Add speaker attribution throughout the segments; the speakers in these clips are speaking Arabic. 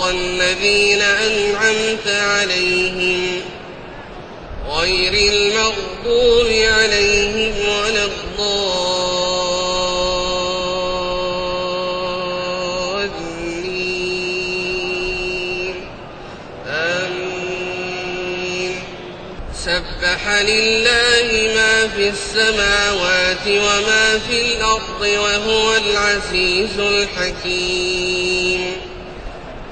Speaker 1: الذين أنعمت عليهم غير المغضوب عليهم ولا الضالين. آمين. سبح لله ما في السماوات وما في الأرض وهو العزيز الحكيم.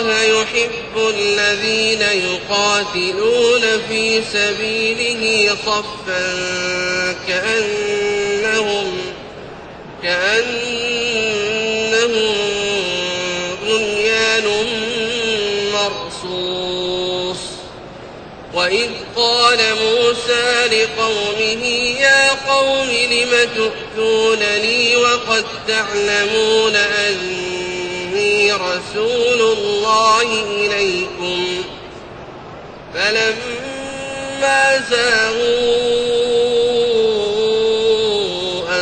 Speaker 1: الله يحب الذين يقاتلون في سبيله صفا كأنهم كأنهم بنيان مرصوص. وإذ قال موسى لقومه يا قوم لم تؤتونني وقد تعلمون أني رسول الله إليكم. فلما زاغوا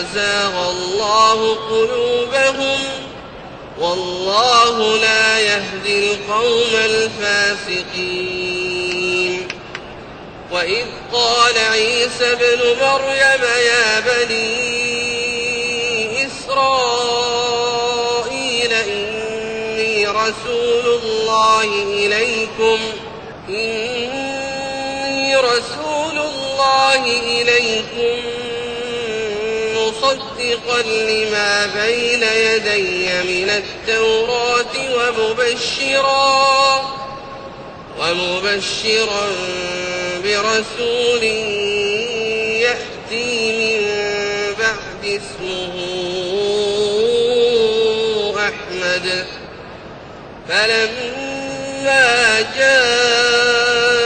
Speaker 1: أزاغ الله قلوبهم. والله لا يهدي القوم الفاسقين. وإذ قال عيسى ابن مريم يا بني رسول الله إليكم. إني رسول الله إليكم مصدقا لما بين يدي من التوراة ومبشرا ومبشرا برسول يأتي من فلما جاءهم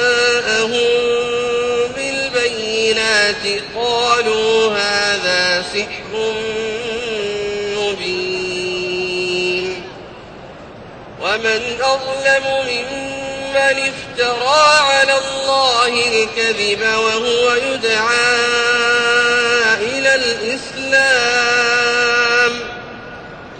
Speaker 1: بالبينات قالوا هذا سحر مبين. ومن أظلم ممن افترى على الله الكذب وهو يدعى إلى الإسلام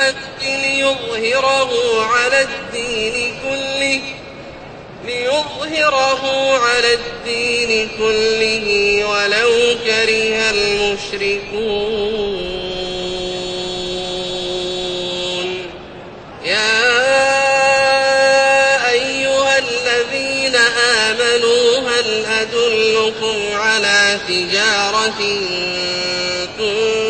Speaker 1: الحق ليظهره على الدين كله ليظهره على الدين كله ولو كره المشركون. يا أيها الذين آمنوا هل أدلكم على تجارة تنجيكم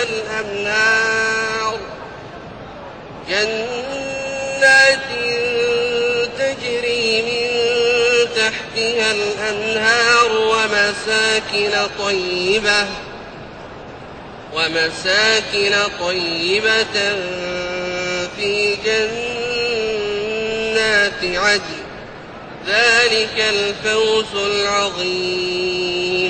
Speaker 1: تحتها الأنهار. جنات تجري من تحتها الأنهار ومساكن طيبة ومساكن طيبة في جنات عدن. ذلك الفوز العظيم.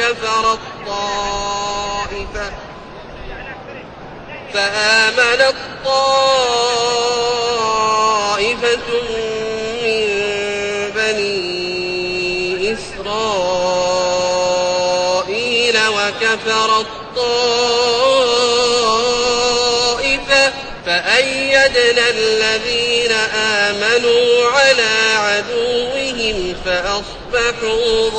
Speaker 1: إسرائيل وكفر الطائفة. فآمن الطائفة من بني إسرائيل وكفر الطائفة. فأيدنا الذين آمنوا على عدوهم فأصبحوا